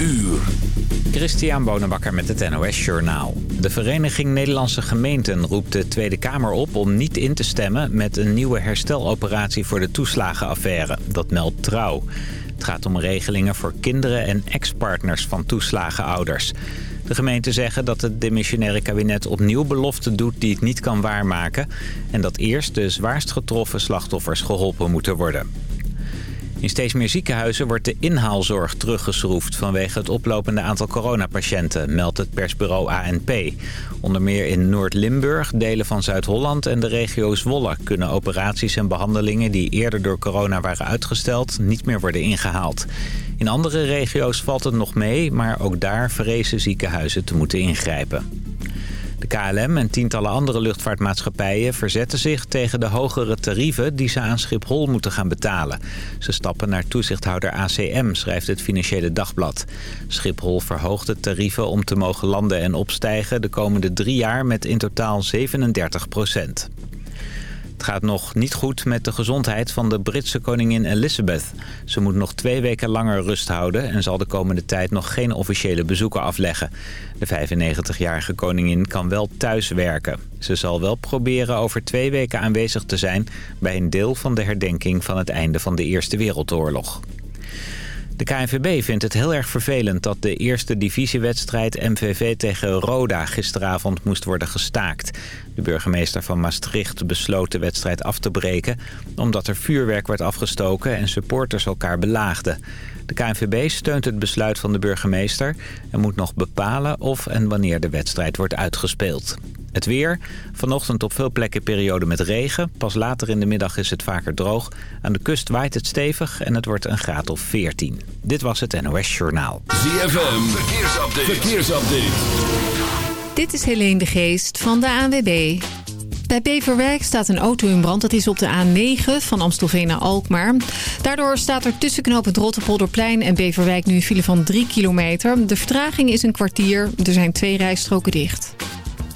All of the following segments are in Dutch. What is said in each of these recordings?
uur. Christian Bonenbakker met het NOS Journaal. De Vereniging Nederlandse Gemeenten roept de Tweede Kamer op om niet in te stemmen met een nieuwe hersteloperatie voor de toeslagenaffaire. Dat meldt Trouw. Het gaat om regelingen voor kinderen en ex-partners van toeslagenouders. De gemeenten zeggen dat het demissionaire kabinet opnieuw beloften doet die het niet kan waarmaken... en dat eerst de zwaarst getroffen slachtoffers geholpen moeten worden. In steeds meer ziekenhuizen wordt de inhaalzorg teruggeschroefd... vanwege het oplopende aantal coronapatiënten, meldt het persbureau ANP. Onder meer in Noord-Limburg, delen van Zuid-Holland en de regio Zwolle... kunnen operaties en behandelingen die eerder door corona waren uitgesteld... niet meer worden ingehaald. In andere regio's valt het nog mee, maar ook daar vrezen ziekenhuizen te moeten ingrijpen. De KLM en tientallen andere luchtvaartmaatschappijen verzetten zich tegen de hogere tarieven die ze aan Schiphol moeten gaan betalen. Ze stappen naar toezichthouder ACM, schrijft het Financiële Dagblad. Schiphol verhoogt de tarieven om te mogen landen en opstijgen de komende drie jaar met in totaal 37 procent. Het gaat nog niet goed met de gezondheid van de Britse koningin Elizabeth. Ze moet nog twee weken langer rust houden... en zal de komende tijd nog geen officiële bezoeken afleggen. De 95-jarige koningin kan wel thuis werken. Ze zal wel proberen over twee weken aanwezig te zijn... bij een deel van de herdenking van het einde van de Eerste Wereldoorlog. De KNVB vindt het heel erg vervelend dat de eerste divisiewedstrijd MVV tegen Roda gisteravond moest worden gestaakt. De burgemeester van Maastricht besloot de wedstrijd af te breken omdat er vuurwerk werd afgestoken en supporters elkaar belaagden. De KNVB steunt het besluit van de burgemeester en moet nog bepalen of en wanneer de wedstrijd wordt uitgespeeld. Het weer. Vanochtend op veel plekken periode met regen. Pas later in de middag is het vaker droog. Aan de kust waait het stevig en het wordt een graad of 14. Dit was het NOS Journaal. ZFM. Verkeersupdate. Verkeersupdate. Dit is Helene de Geest van de ANWB. Bij Beverwijk staat een auto in brand. Dat is op de A9 van Amstelveen naar Alkmaar. Daardoor staat er tussen knooppunt Rotterpolderplein en Beverwijk nu een file van 3 kilometer. De vertraging is een kwartier. Er zijn twee rijstroken dicht.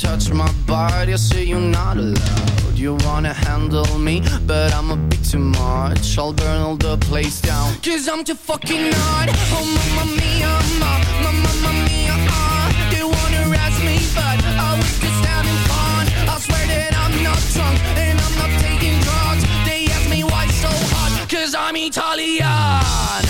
touch my body, I say you're not allowed. You wanna handle me, but I'm a bit too much. I'll burn all the place down Cause I'm too fucking hot. Oh mamma mia, ma, ma, mamma mia, ah. They wanna arrest me, but I was just having fun. I swear that I'm not drunk, and I'm not taking drugs. They ask me why so hot, cause I'm Italian.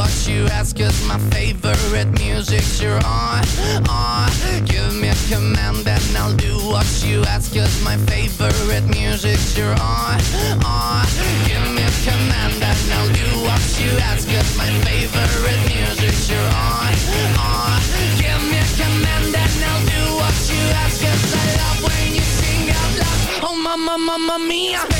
what you ask is my favorite music's you're on, on. Give me a command and I'll do what you ask is my favorite music's you're on, on. Give me a command and I'll do what you ask is my favorite music's you're on, on. Give me a command and I'll do what you ask cause I love when you sing out loud. Oh mama, mama mia.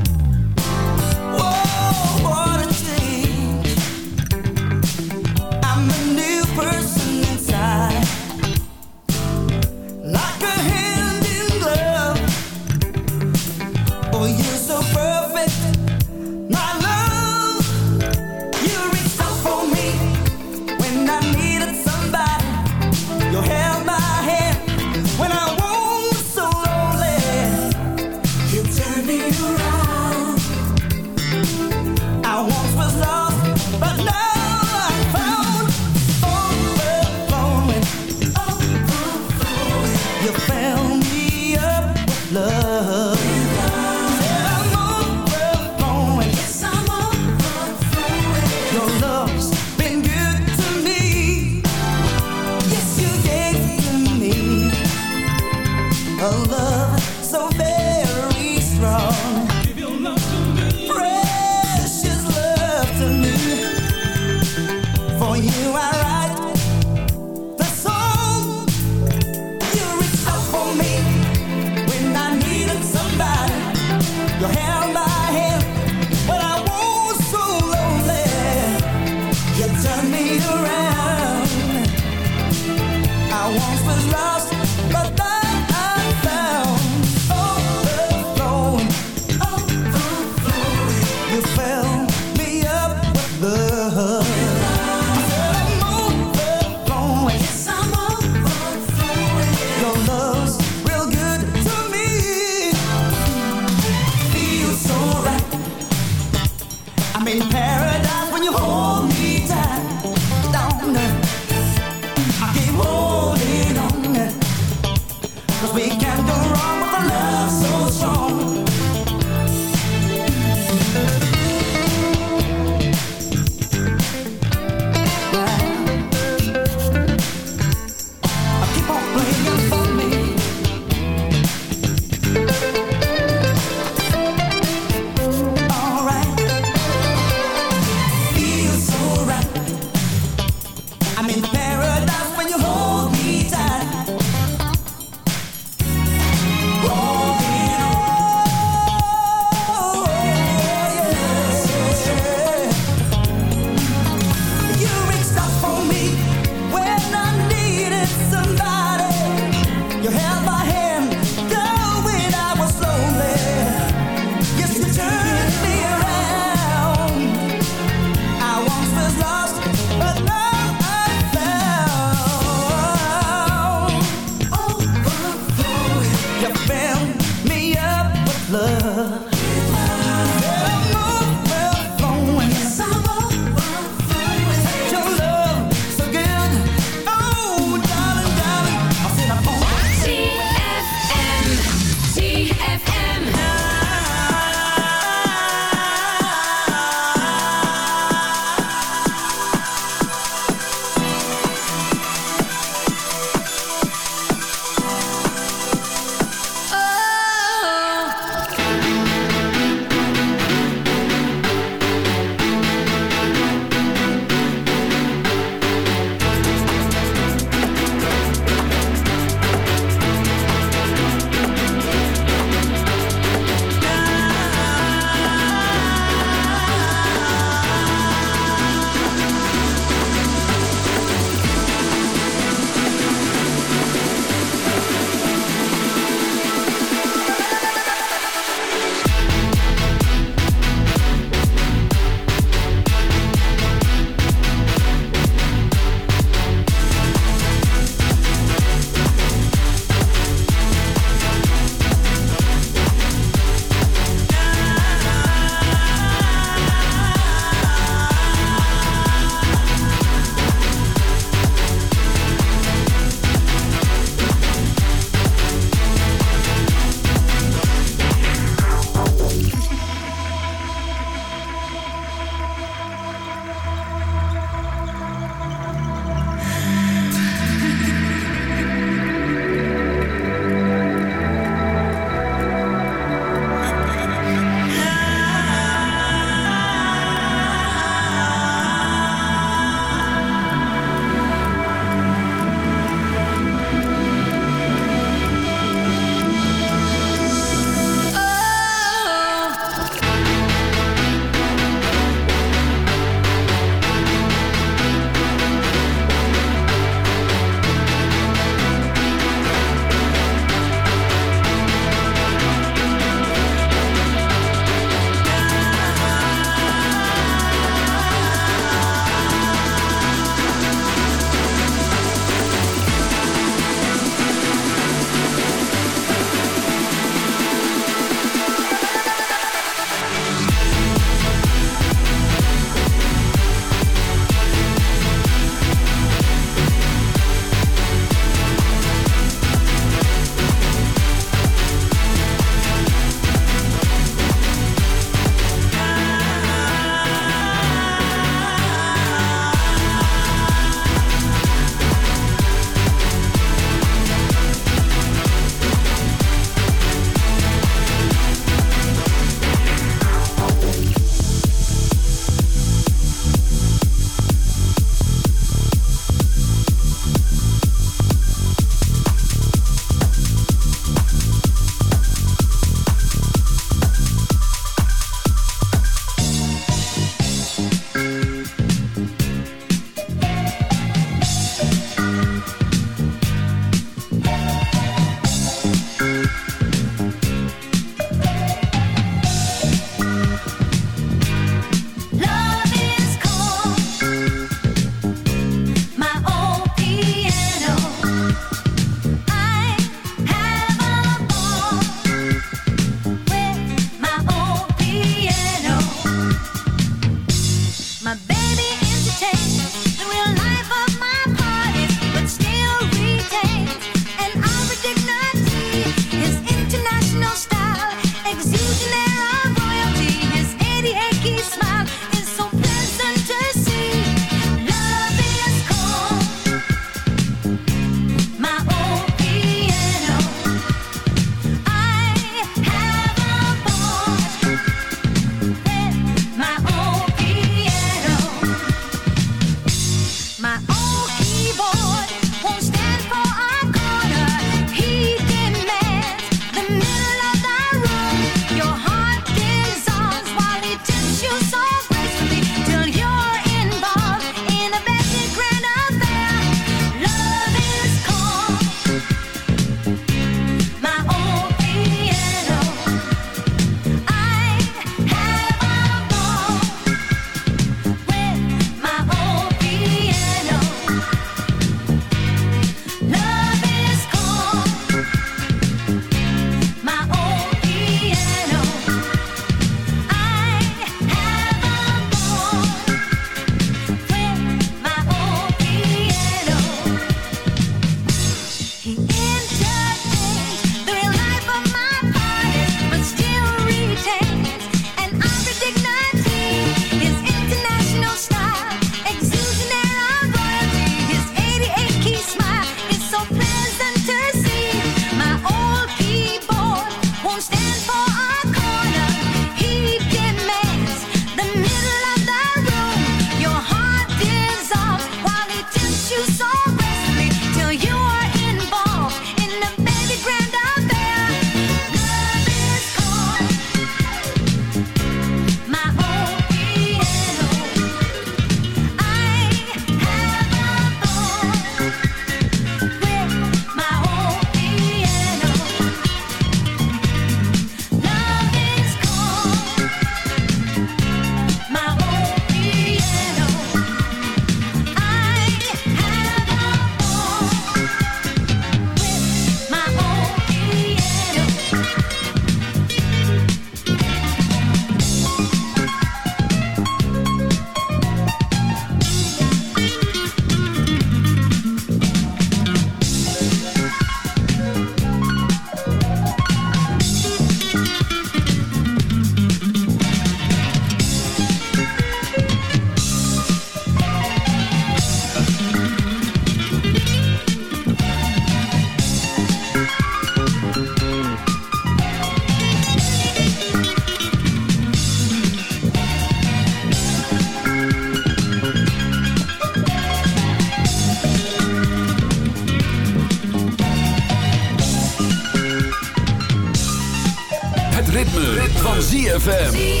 ZFM.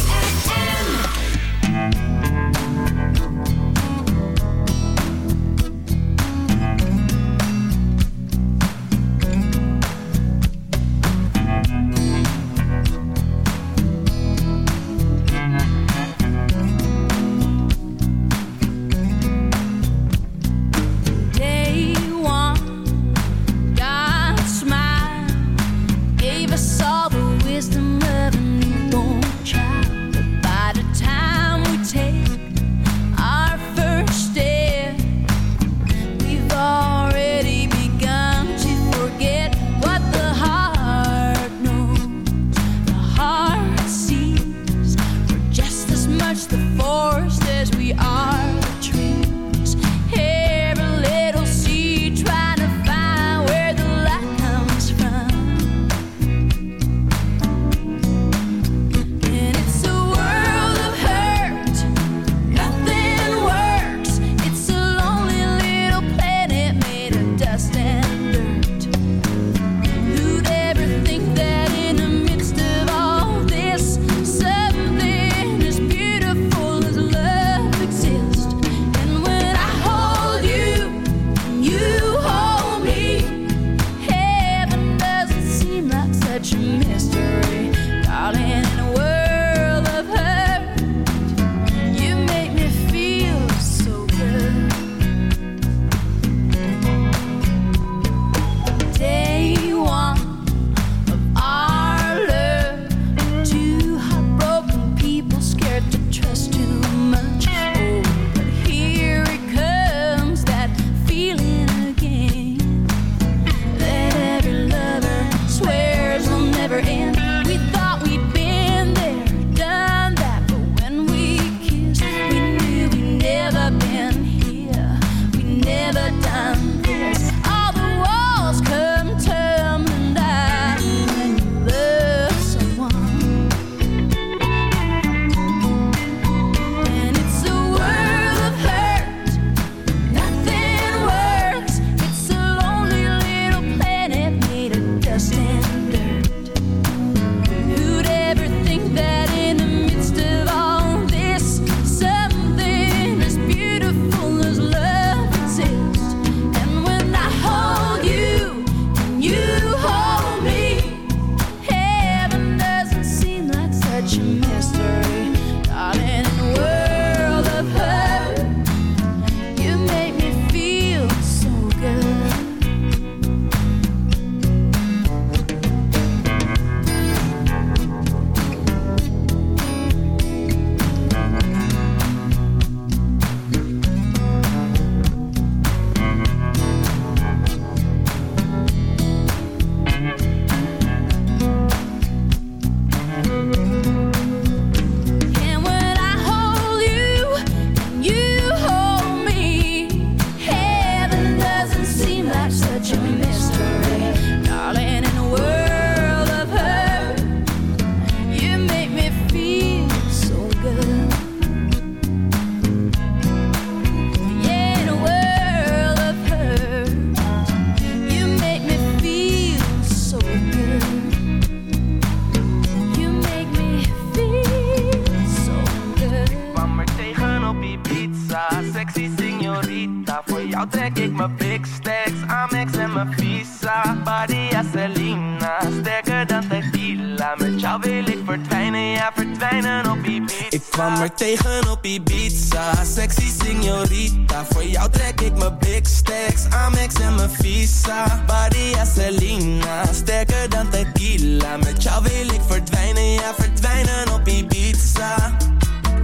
Er tegen op Ibiza. Sexy signorita Voor jou trek ik mijn big stacks. Amex en mijn visa. Badia Selena. Sterker dan tequila. Met jou wil ik verdwijnen. Ja verdwijnen op Ibiza.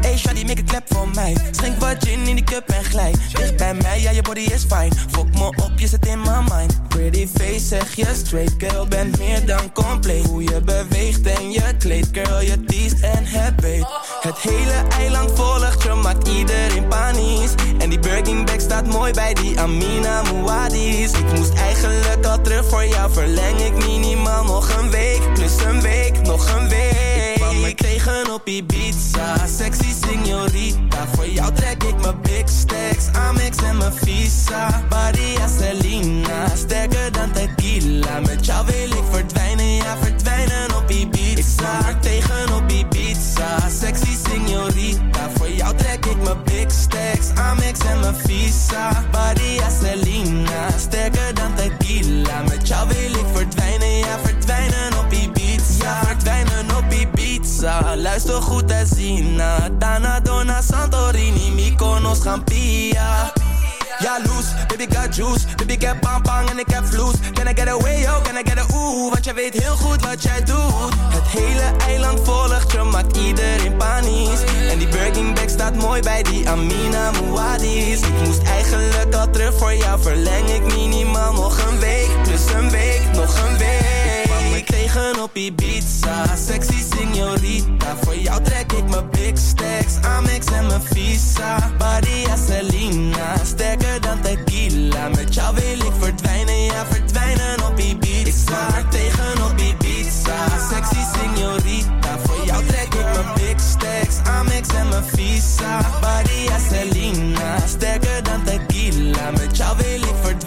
Hey shawty, make a clap voor mij. Schenk wat gin in die cup en glij Dicht bij mij, ja je body is fine Fok me op, je zit in mijn mind. Pretty face, zeg je straight. Girl, bent meer dan compleet. Hoe je beweegt en je kleed. Girl, je teest en het Het hele eiland volgt je, maakt iedereen panisch. En die Birkin bag staat mooi bij die Amina Muadis Ik moest eigenlijk al terug voor jou Verleng ik minimaal nog een week. Plus een week, nog een week. Ik kwam er tegen op Ibiza. Sexy signorita Voor jou trek ik mijn big stacks. Amex en mijn visa. Badia Selena Sterker dan tequila. Met jou wil ik verdwijnen Ja verdwijnen op Ibiza. Ik tegen Sexy signorita Voor jou trek ik mijn big stacks. Amex en mijn visa Badia Selena. Sterker dan tequila Met jou wil ik verdwijnen Ja verdwijnen op Ibiza Ja verdwijnen op Ibiza Luister goed en zien na Dana, Dona, Santorini Mykonos, Gampia ja, loose, baby got juice. Baby heb bang bang en ik heb vloes. Can I get away, yo, can I get a ooh? Want jij weet heel goed wat jij doet. Het hele eiland volgt je, maakt iedereen panisch. En die Birkin bag staat mooi bij die Amina Muadis Ik moest eigenlijk al terug voor jou Verleng ik minimaal nog een week. Plus een week, nog een week tegen op Ibiza. Sexy signorita Voor jou trek ik mijn big stacks. Amex en mijn visa Badia Selena. Sterker dan tequila Met jou wil ik verdwijnen. Ja verdwijnen op Ibiza. Ik er tegen op Ibiza. Sexy signorita Voor jou trek ik mijn big stacks. Amex en mijn visa Badia Selena. Sterker dan tequila Met jou wil ik verdwijnen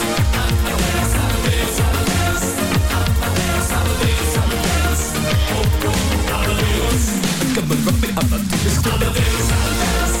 Come on, rock me Amadeus. Es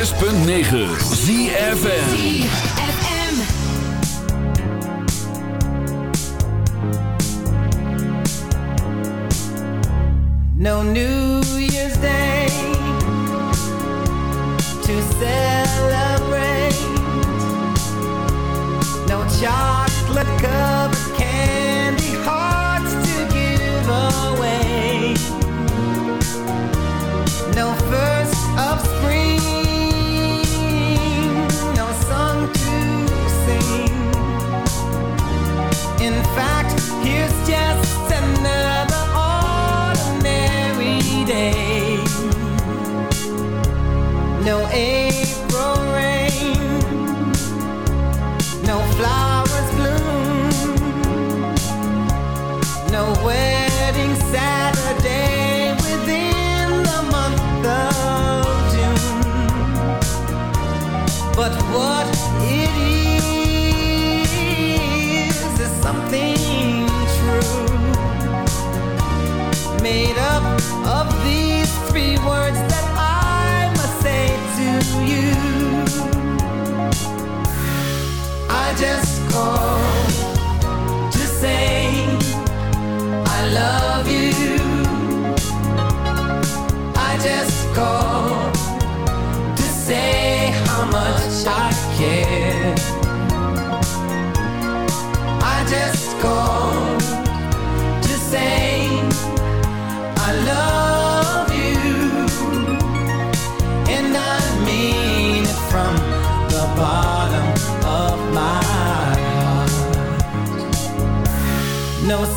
106.9 ZFN No New Year's Day to say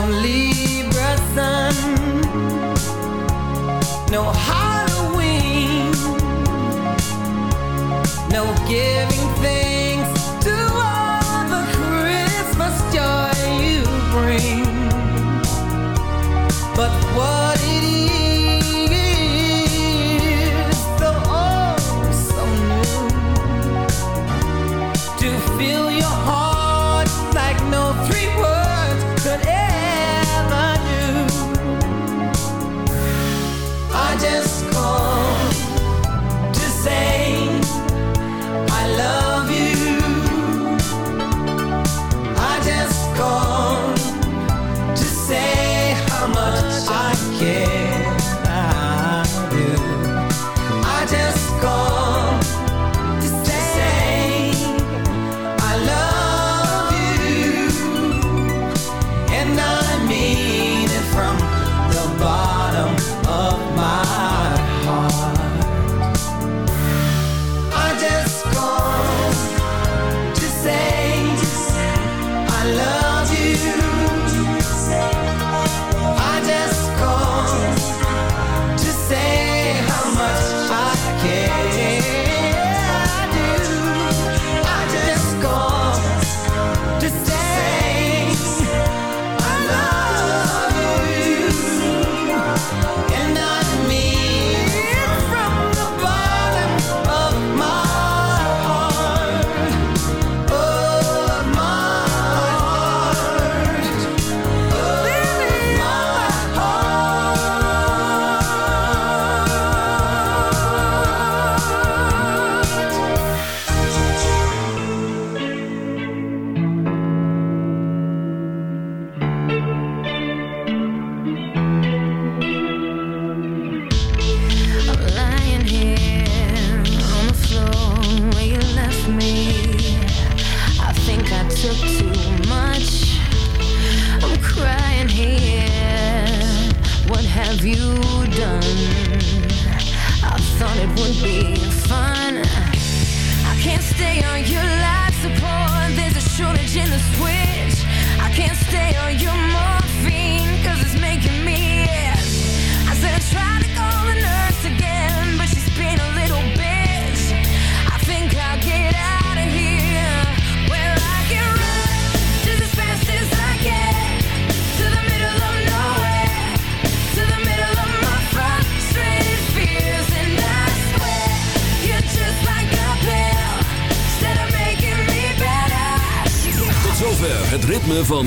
no Libra sun, no.